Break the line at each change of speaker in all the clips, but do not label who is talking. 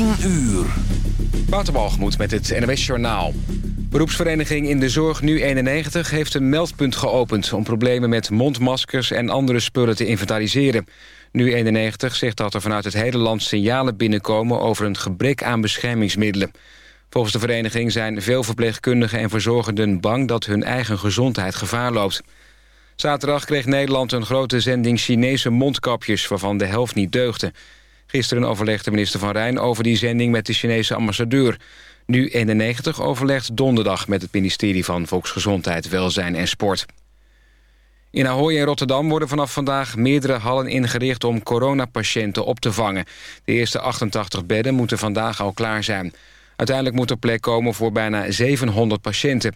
10 uur.
Met het NWS Journaal. Beroepsvereniging in de Zorg Nu91 heeft een meldpunt geopend... om problemen met mondmaskers en andere spullen te inventariseren. Nu91 zegt dat er vanuit het hele land signalen binnenkomen... over een gebrek aan beschermingsmiddelen. Volgens de vereniging zijn veel verpleegkundigen en verzorgenden bang... dat hun eigen gezondheid gevaar loopt. Zaterdag kreeg Nederland een grote zending Chinese mondkapjes... waarvan de helft niet deugde. Gisteren overlegde minister Van Rijn over die zending met de Chinese ambassadeur. Nu 91 overlegt donderdag met het ministerie van Volksgezondheid, Welzijn en Sport. In Ahoy en Rotterdam worden vanaf vandaag meerdere hallen ingericht om coronapatiënten op te vangen. De eerste 88 bedden moeten vandaag al klaar zijn. Uiteindelijk moet er plek komen voor bijna 700 patiënten.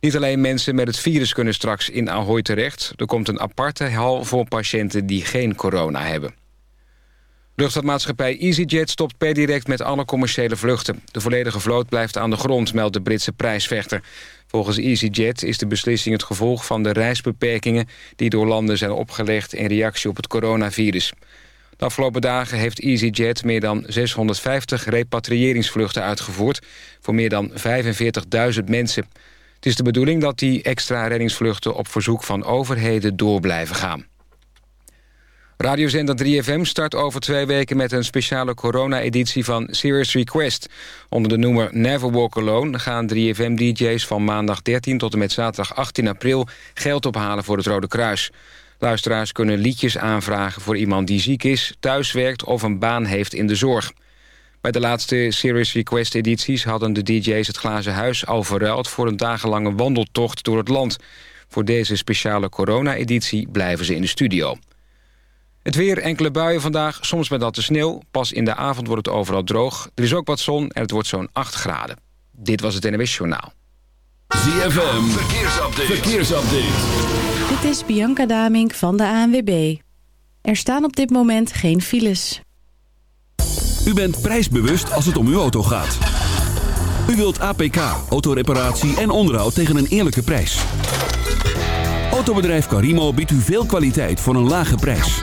Niet alleen mensen met het virus kunnen straks in Ahoy terecht. Er komt een aparte hal voor patiënten die geen corona hebben. Luchtvaartmaatschappij EasyJet stopt per direct met alle commerciële vluchten. De volledige vloot blijft aan de grond, meldt de Britse prijsvechter. Volgens EasyJet is de beslissing het gevolg van de reisbeperkingen... die door landen zijn opgelegd in reactie op het coronavirus. De afgelopen dagen heeft EasyJet meer dan 650 repatriëringsvluchten uitgevoerd... voor meer dan 45.000 mensen. Het is de bedoeling dat die extra reddingsvluchten op verzoek van overheden door blijven gaan. Radiozender 3FM start over twee weken met een speciale corona-editie van Serious Request. Onder de noemer Never Walk Alone gaan 3FM-dj's van maandag 13 tot en met zaterdag 18 april geld ophalen voor het Rode Kruis. Luisteraars kunnen liedjes aanvragen voor iemand die ziek is, thuiswerkt of een baan heeft in de zorg. Bij de laatste Serious Request-edities hadden de dj's het glazen huis al verruild voor een dagenlange wandeltocht door het land. Voor deze speciale corona-editie blijven ze in de studio. Het weer, enkele buien vandaag, soms met natte sneeuw. Pas in de avond wordt het overal droog. Er is ook wat zon en het wordt zo'n 8 graden. Dit was het NWS Journaal.
ZFM, verkeersupdate. verkeersupdate.
Dit is Bianca Damink van de ANWB. Er staan op dit moment geen files.
U bent prijsbewust als het om uw auto gaat. U wilt APK, autoreparatie en onderhoud tegen een eerlijke prijs. Autobedrijf Carimo biedt u veel kwaliteit voor een lage prijs.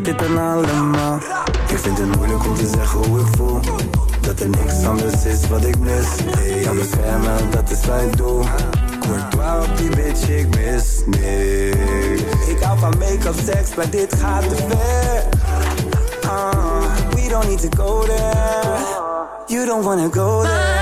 dit? Ik vind het moeilijk om te zeggen hoe ik voel. Dat er niks anders is wat ik mis. Hey, beschermen, eh, dat is mijn doel. Courtois op die bitch, ik mis niks. Ik hou van make-up, seks, maar dit gaat te ver. Ah, we don't need to go there. You don't wanna go there.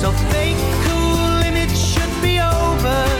So fake cool and it should be over.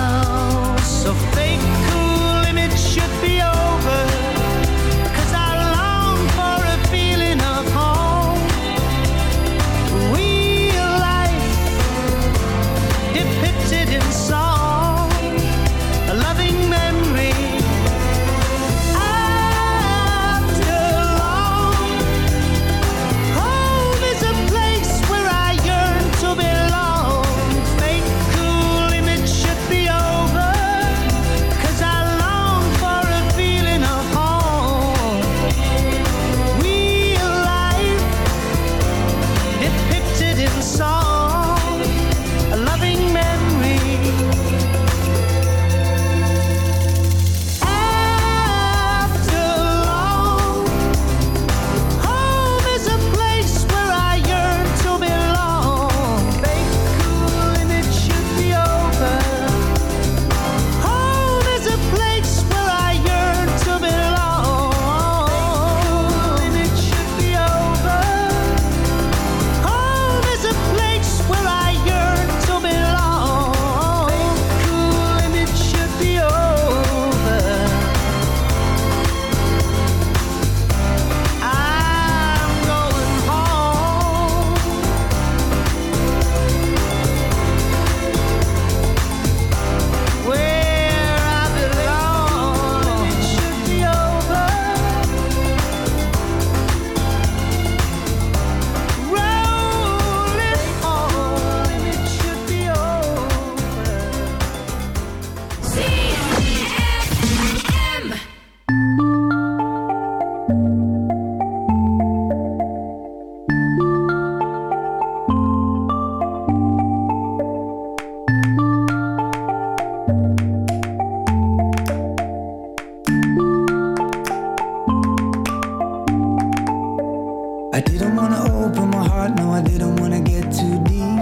Open my heart, no, I didn't wanna get too deep.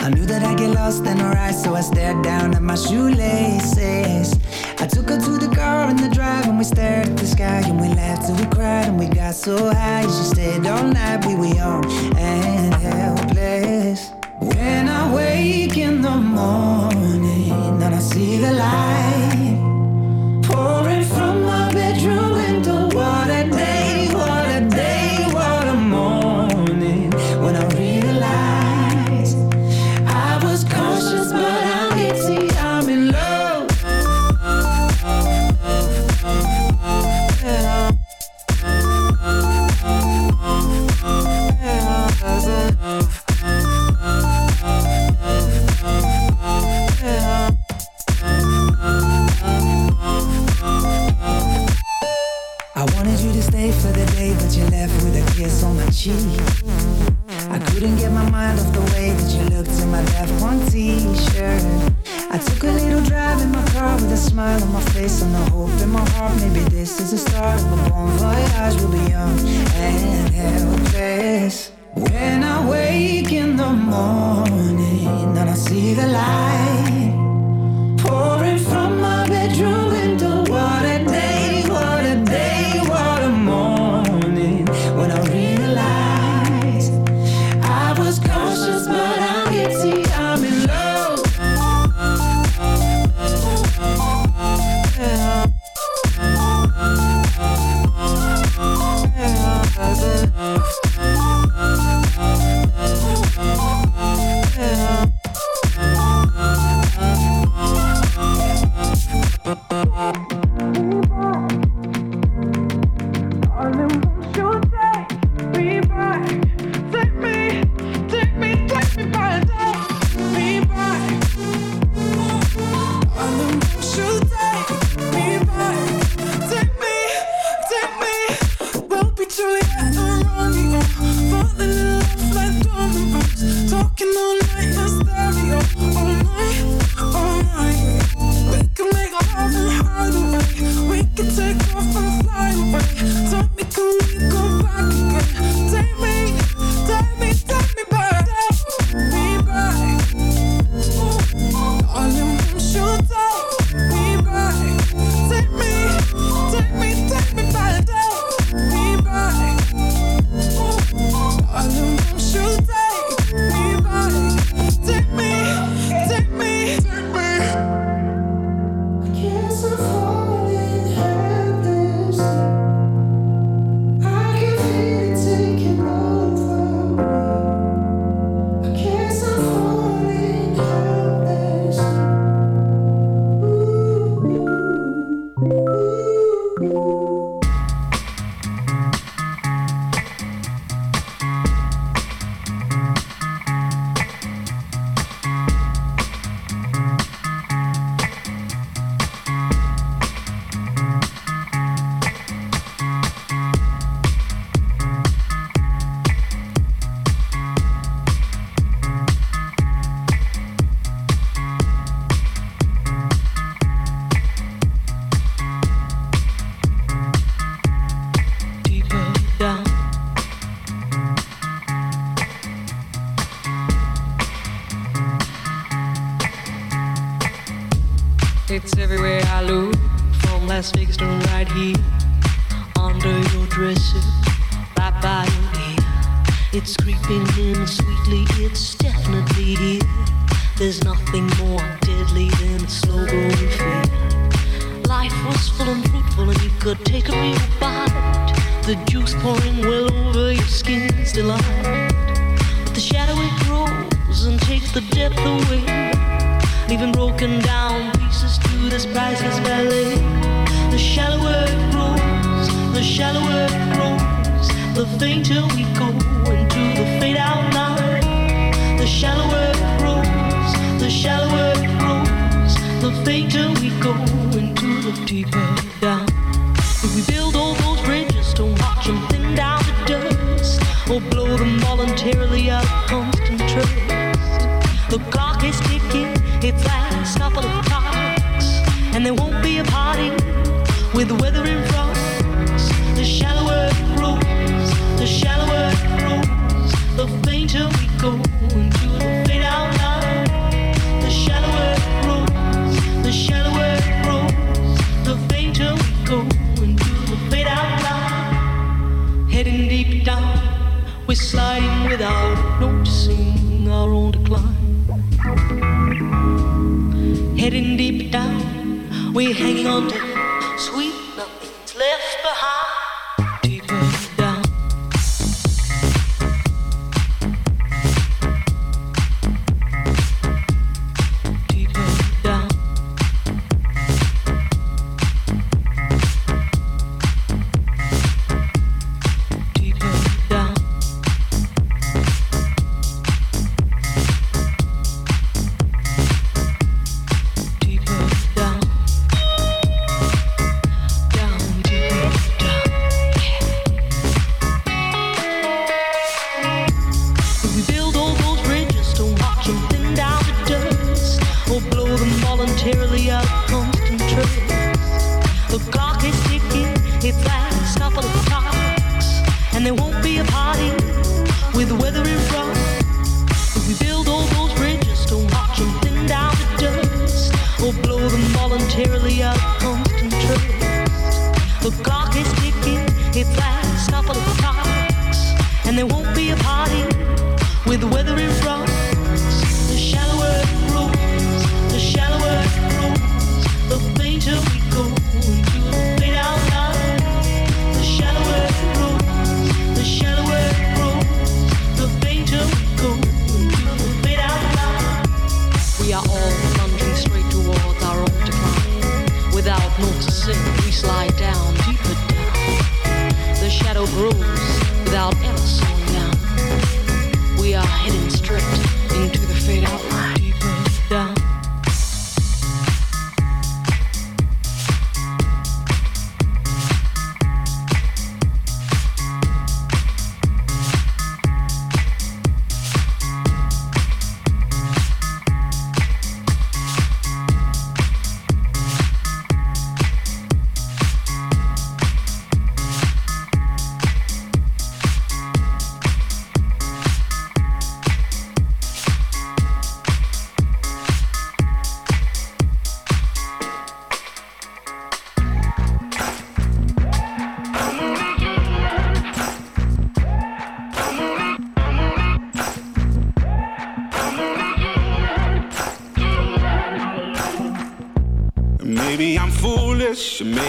I knew that I'd get lost in her eyes, so I stared down at my shoelaces. I took her to the car in the drive, and we stared at the sky, and we laughed till we cried, and we got so high. She stayed all night, we were young and helpless. When I wake in the morning, and I see the light hope in my heart. Maybe this is the start of a bon voyage. We'll be young and helpless. When I wake in the morning
It's fixed right here under your dresser, right by your ear. It's creeping in sweetly, it's definitely here. There's nothing more.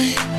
time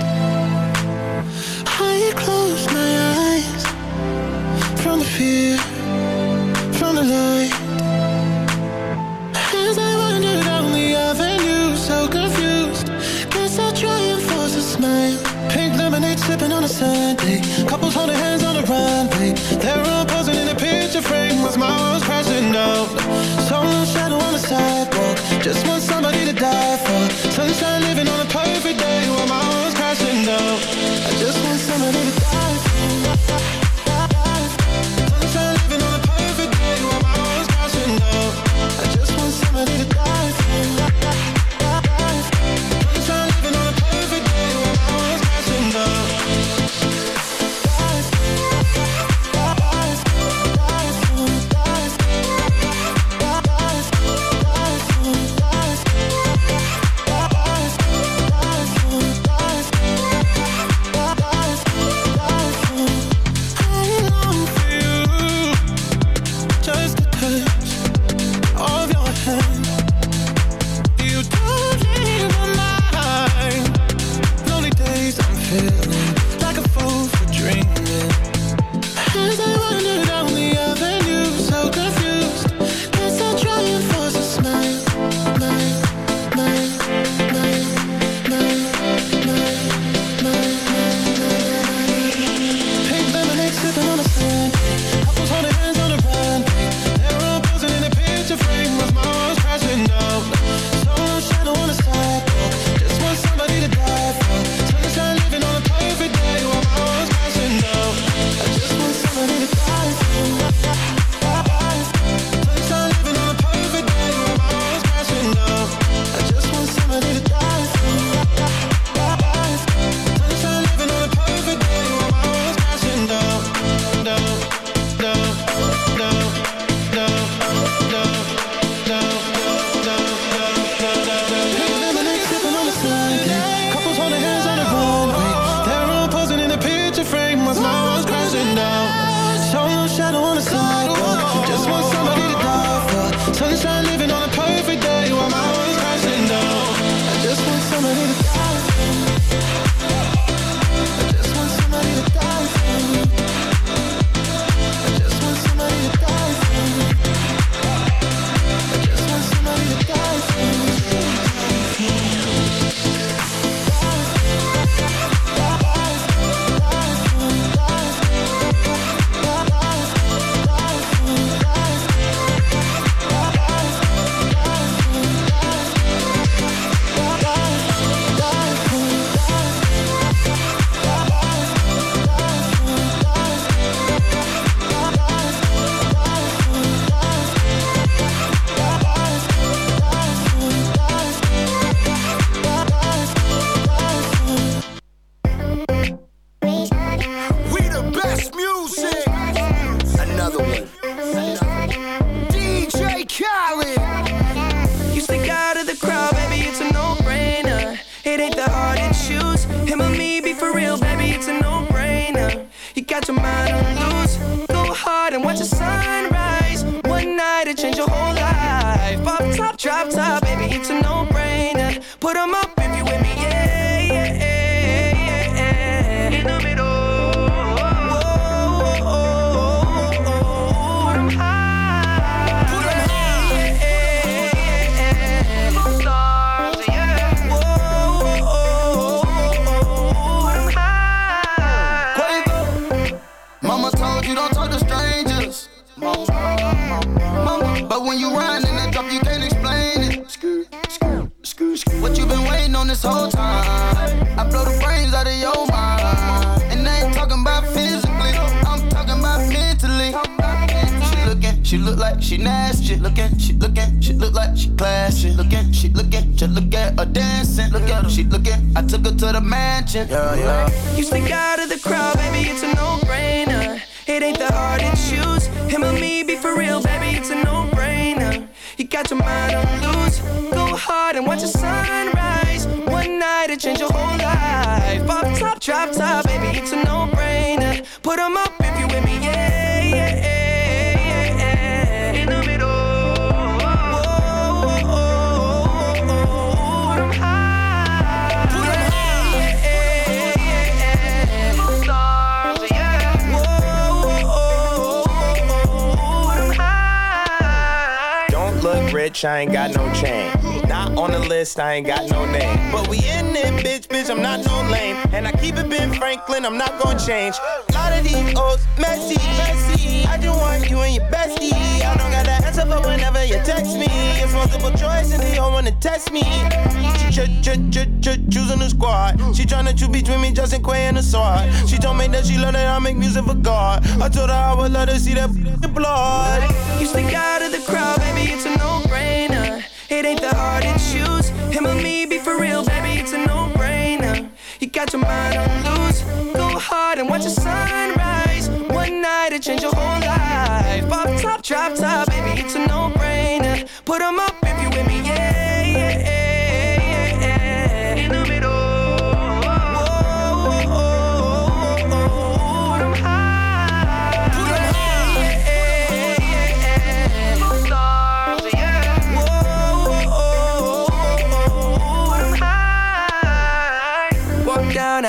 mansion. Yeah, yeah.
You stick out of the crowd, baby, it's a no-brainer. It ain't the hard to choose. Him or me, be for real, baby, it's a no-brainer. You got your mind
I ain't got no chain. Not on the list, I ain't got no name. But we in it, bitch, bitch, I'm not no lame. And I keep it Ben Franklin, I'm not gonna change. A lot of these old messy, messy. I just want you and your bestie. I don't got the answer, but whenever you text me, it's multiple choice and they don't wanna test me. She ch ch ch ch choosing the squad. She tryna choose between me, Justin Quay and the sword. She told me that she love that I make music for God. I told her I would let her see that blood.
Got your mind on loose. Go hard and watch the sunrise. One night it change your whole life. Pop top, drop top, baby, it's a no-brainer. Put 'em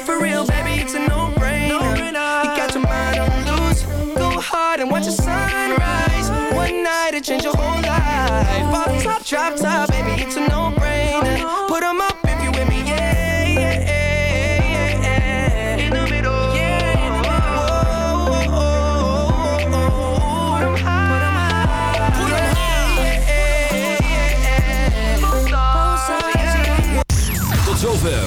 For real, baby, it's a no-brainer. You got your mind on loose. Go hard and watch the sunrise. One night it change your whole life. Pop top, drop top, baby, it's a no-brainer.